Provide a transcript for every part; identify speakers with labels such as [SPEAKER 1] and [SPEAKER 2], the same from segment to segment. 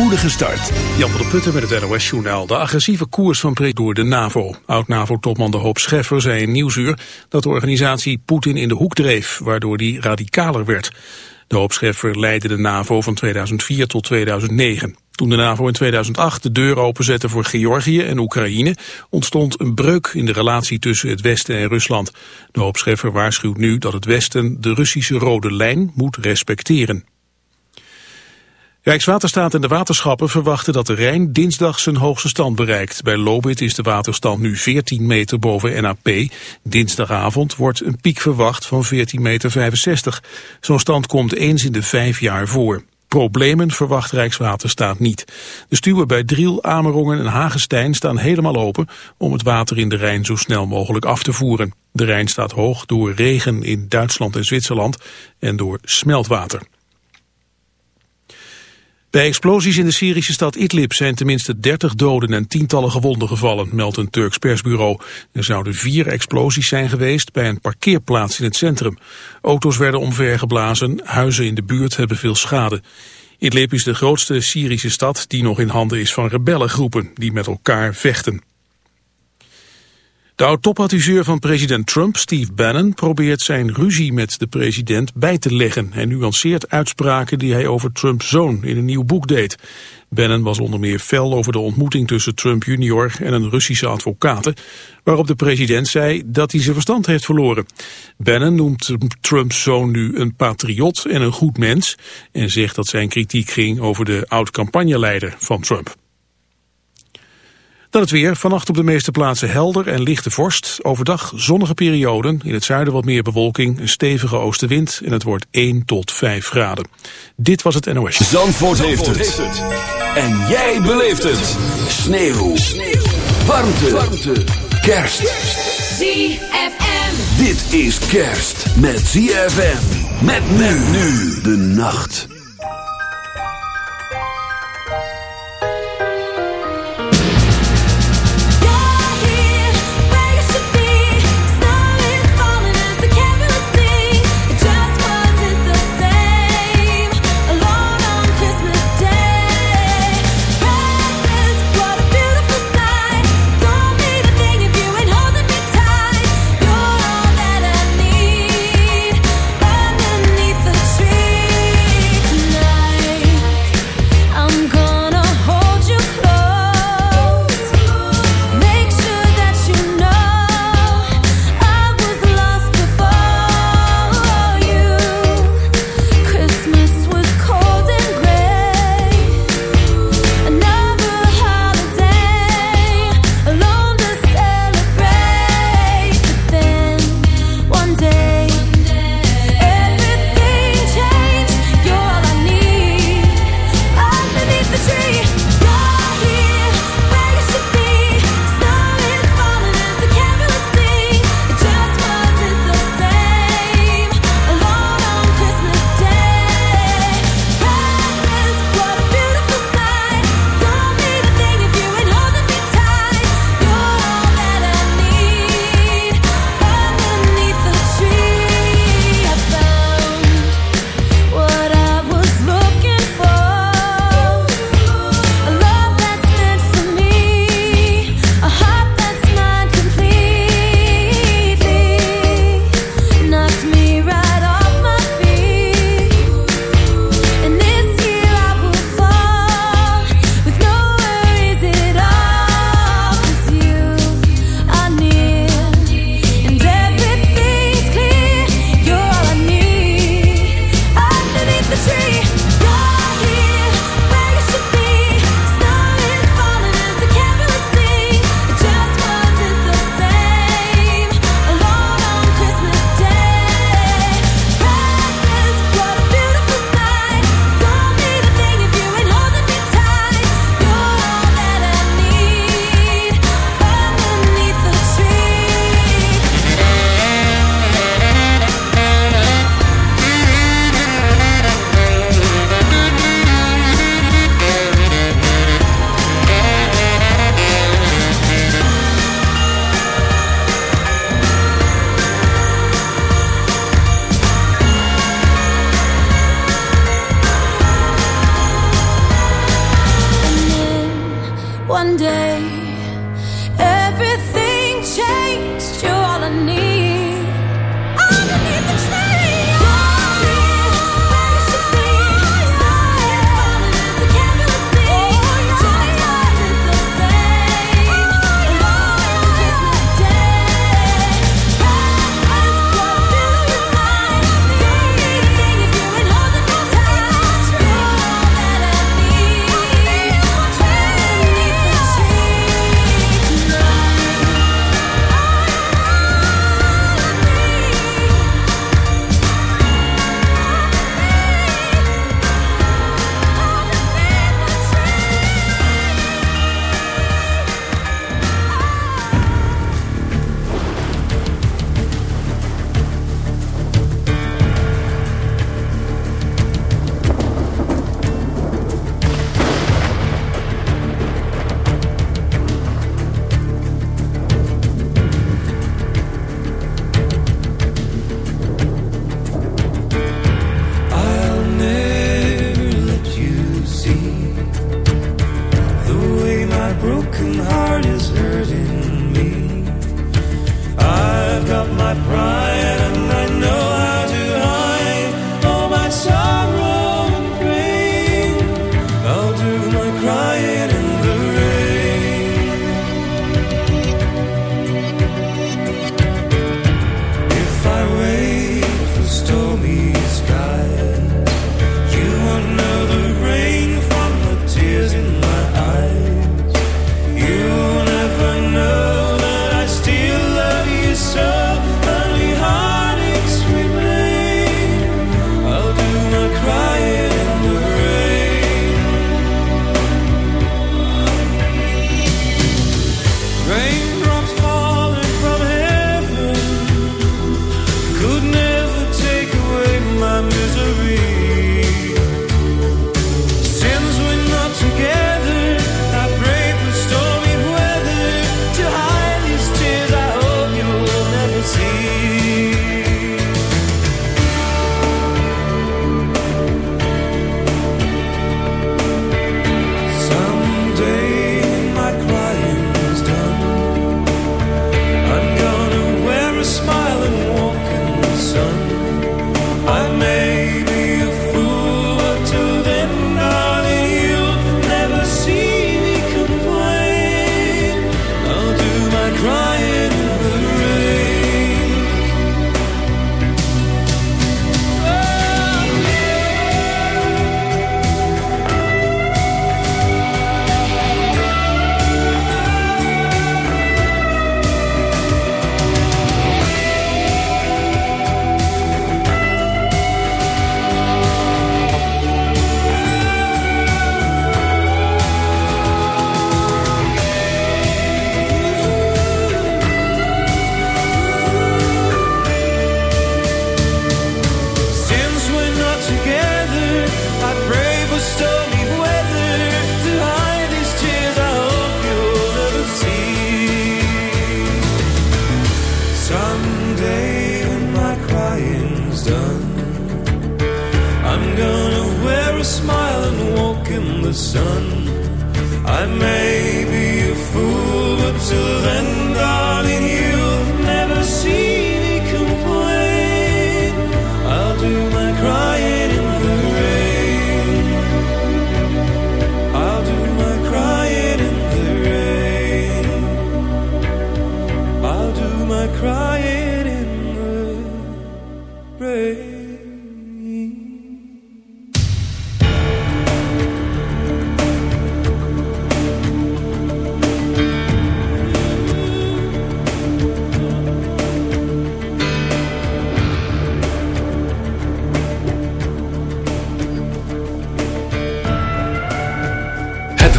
[SPEAKER 1] spoedige start.
[SPEAKER 2] Jan van der Putten met het NOS-journaal. De agressieve koers van Pre door de NAVO. Oud-NAVO-topman De Hoop Scheffer zei in Nieuwsuur... dat de organisatie Poetin in de hoek dreef, waardoor die radicaler werd. De Hoop Scheffer leidde de NAVO van 2004 tot 2009. Toen de NAVO in 2008 de deur openzette voor Georgië en Oekraïne... ontstond een breuk in de relatie tussen het Westen en Rusland. De Hoop Scheffer waarschuwt nu dat het Westen de Russische rode lijn moet respecteren. Rijkswaterstaat en de waterschappen verwachten dat de Rijn dinsdag zijn hoogste stand bereikt. Bij Lobit is de waterstand nu 14 meter boven NAP. Dinsdagavond wordt een piek verwacht van 14,65 meter. Zo'n stand komt eens in de vijf jaar voor. Problemen verwacht Rijkswaterstaat niet. De stuwen bij Driel, Amerongen en Hagestein staan helemaal open om het water in de Rijn zo snel mogelijk af te voeren. De Rijn staat hoog door regen in Duitsland en Zwitserland en door smeltwater. Bij explosies in de Syrische stad Idlib zijn tenminste 30 doden en tientallen gewonden gevallen, meldt een Turks persbureau. Er zouden vier explosies zijn geweest bij een parkeerplaats in het centrum. Auto's werden omvergeblazen, huizen in de buurt hebben veel schade. Idlib is de grootste Syrische stad die nog in handen is van rebellengroepen die met elkaar vechten. De oud-topadviseur van president Trump, Steve Bannon, probeert zijn ruzie met de president bij te leggen. Hij nuanceert uitspraken die hij over Trumps zoon in een nieuw boek deed. Bannon was onder meer fel over de ontmoeting tussen Trump junior en een Russische advocaat, waarop de president zei dat hij zijn verstand heeft verloren. Bannon noemt Trumps zoon nu een patriot en een goed mens en zegt dat zijn kritiek ging over de oud-campagneleider van Trump. Dan het weer. Vannacht op de meeste plaatsen helder en lichte vorst. Overdag zonnige perioden. In het zuiden wat meer bewolking. Een stevige oostenwind. En het wordt 1 tot 5 graden. Dit was het NOS.
[SPEAKER 1] Zandvoort, heeft, het. En jij beleeft het. Sneeuw. Sneeuw. Warmte. Warmte. Kerst.
[SPEAKER 3] ZFM.
[SPEAKER 1] Dit is kerst met ZFM. Met men nu de nacht.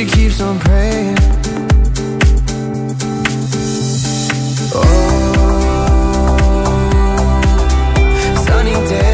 [SPEAKER 3] It keeps on praying. Oh, sunny
[SPEAKER 1] day.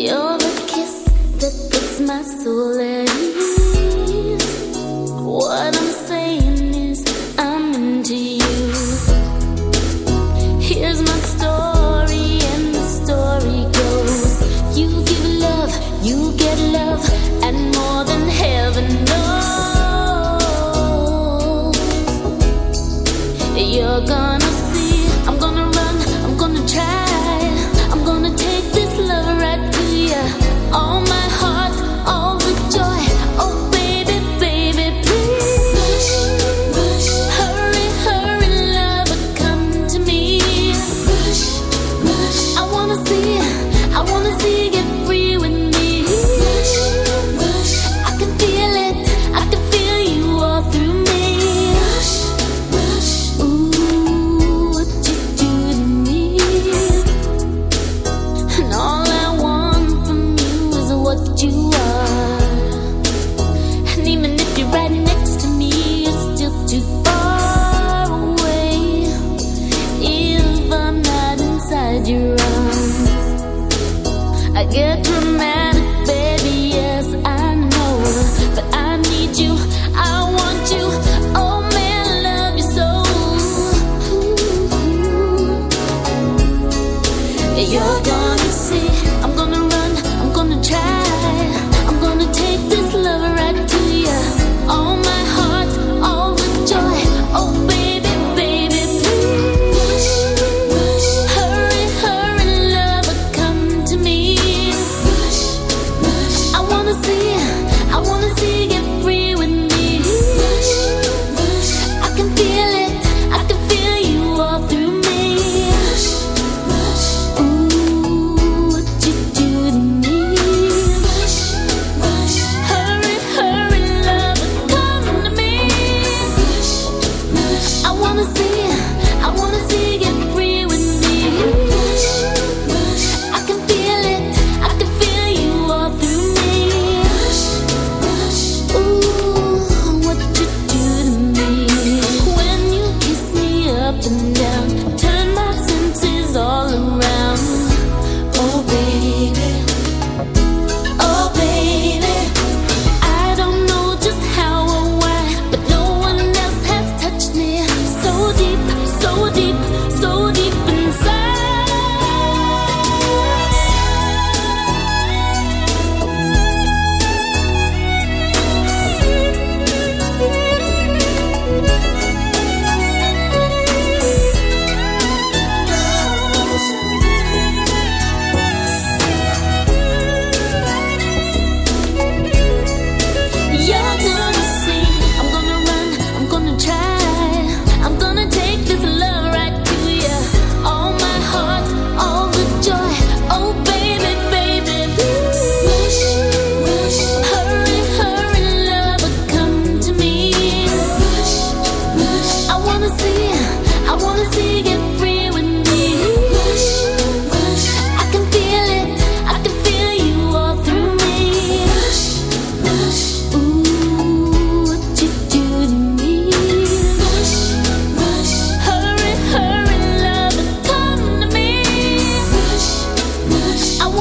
[SPEAKER 4] You're the kiss that puts my soul at ease.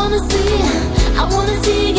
[SPEAKER 4] wanna see, I wanna see.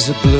[SPEAKER 5] is a balloon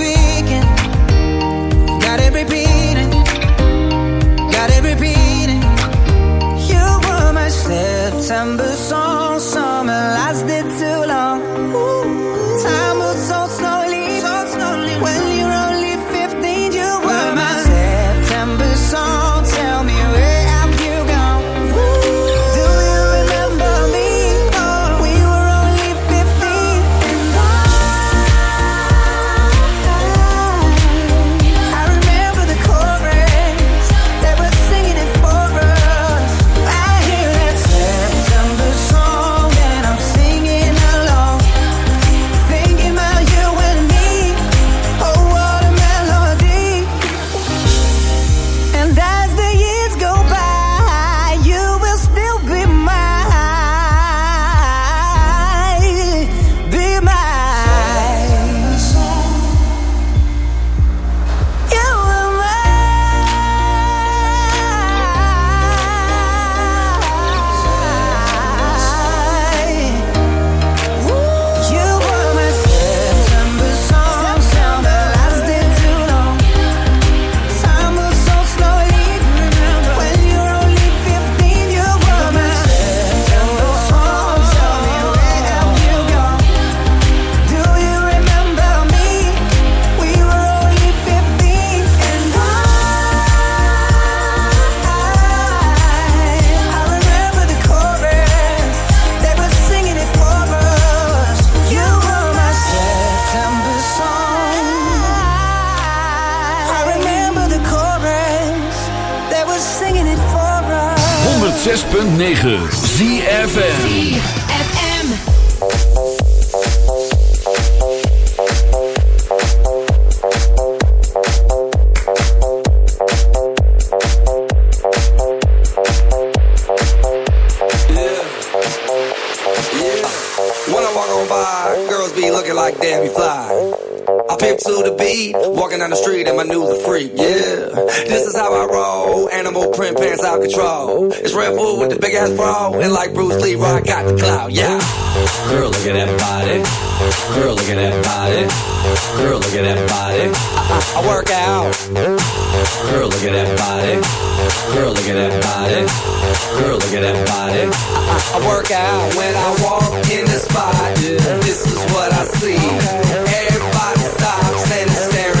[SPEAKER 6] December song.
[SPEAKER 7] out, yeah.
[SPEAKER 8] Girl, look at that body. Girl, look at that body. Girl, look at that body.
[SPEAKER 7] I, I, I work out.
[SPEAKER 8] Girl, look at that body. Girl, look at that body. Girl, look at that body.
[SPEAKER 7] I, I work out when I walk in the spot. Yeah, this is what I see. Everybody stops and is staring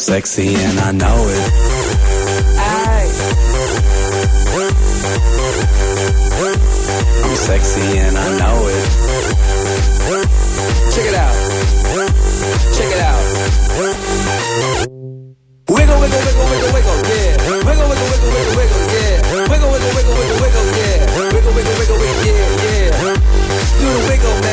[SPEAKER 7] Sexy and I know it. I'm sexy and I know it. Check it out. Check it out. Wiggle, wiggle, wiggle, wiggle, wiggle, yeah. Wiggle, wiggle, wiggle, wiggle, wiggle, yeah. Wiggle, wiggle, wiggle, wiggle, wiggle, yeah. Wiggle, wiggle, wiggle, wiggle, yeah, yeah. Do the wiggle, man.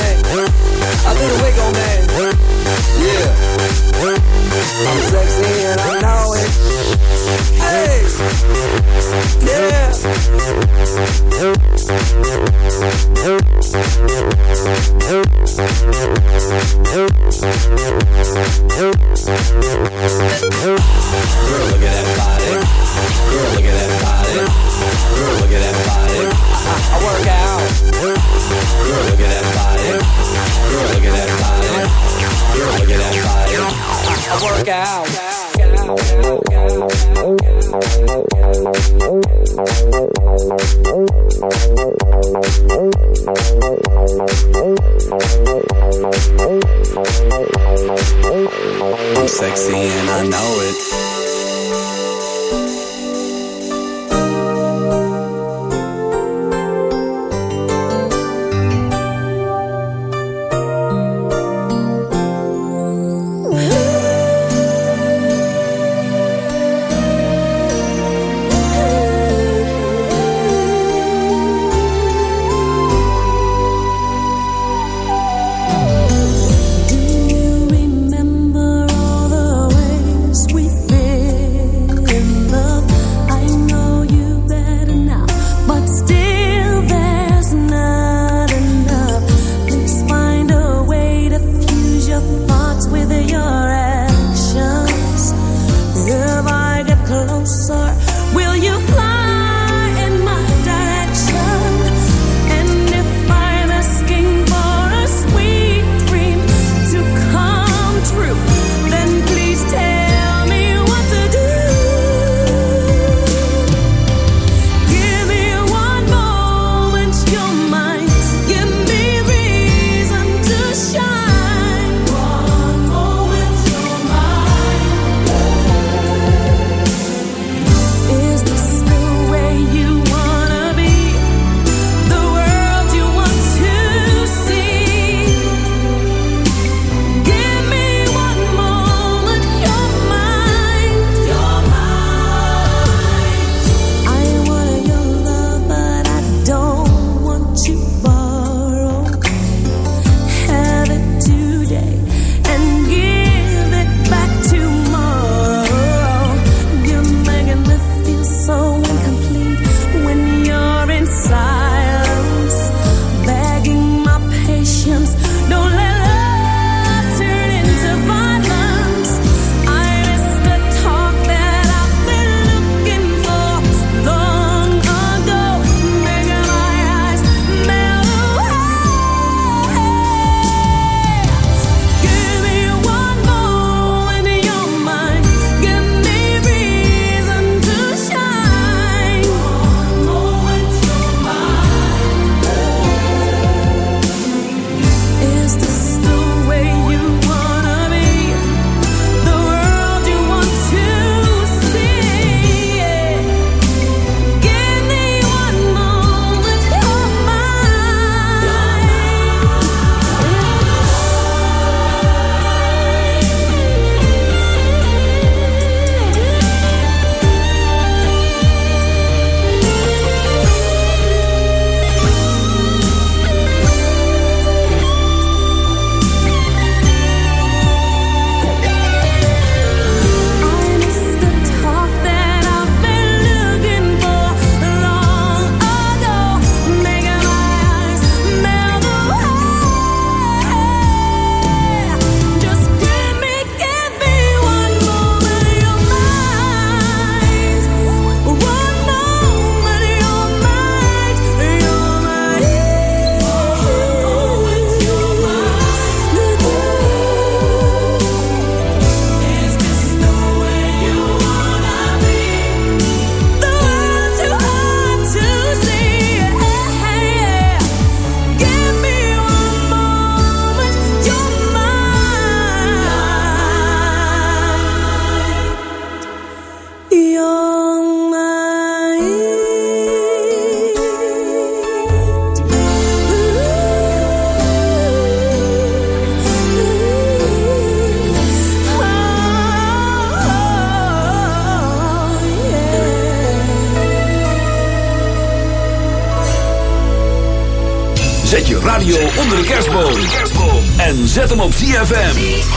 [SPEAKER 1] op ZFM.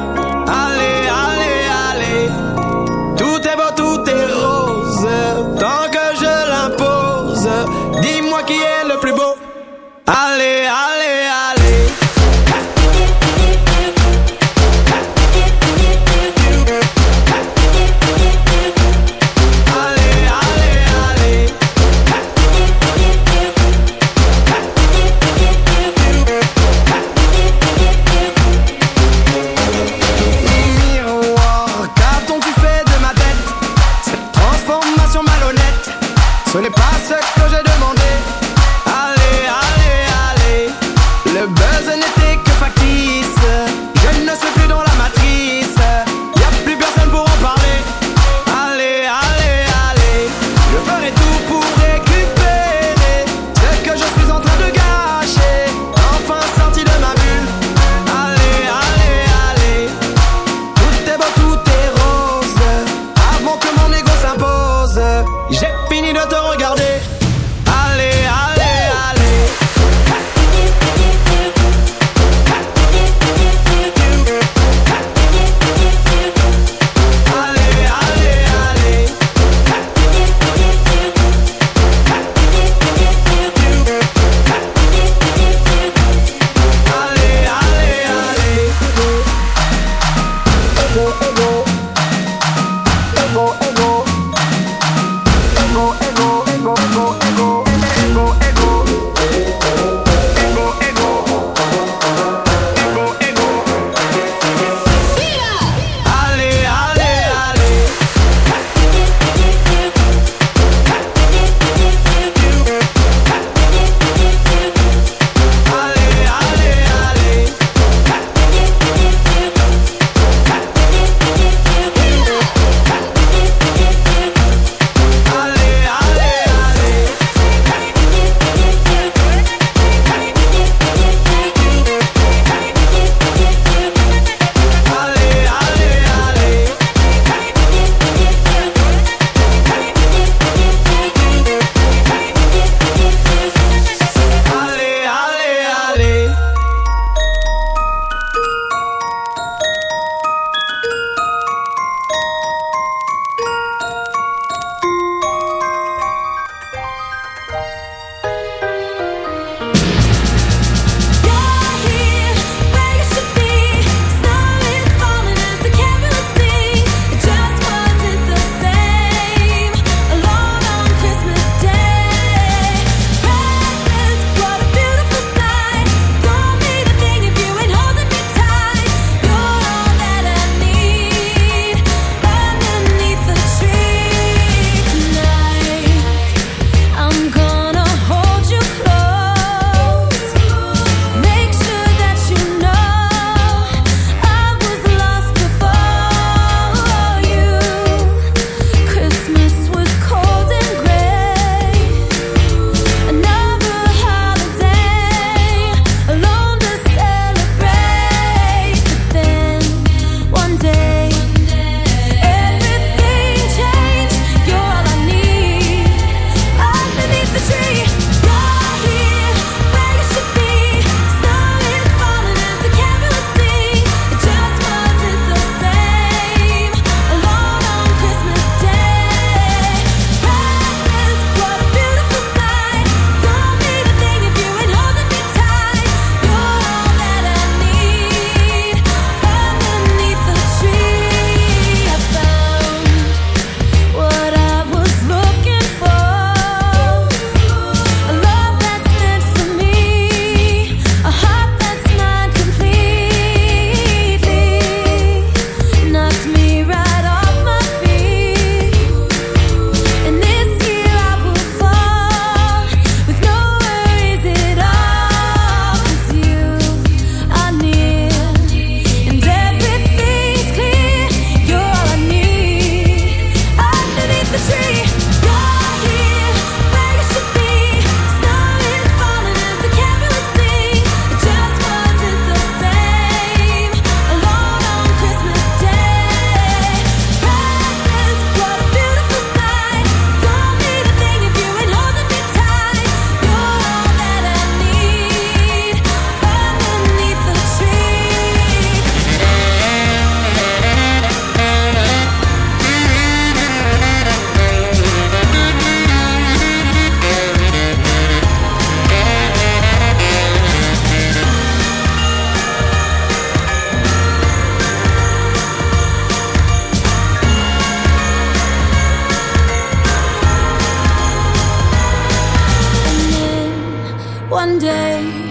[SPEAKER 4] one day.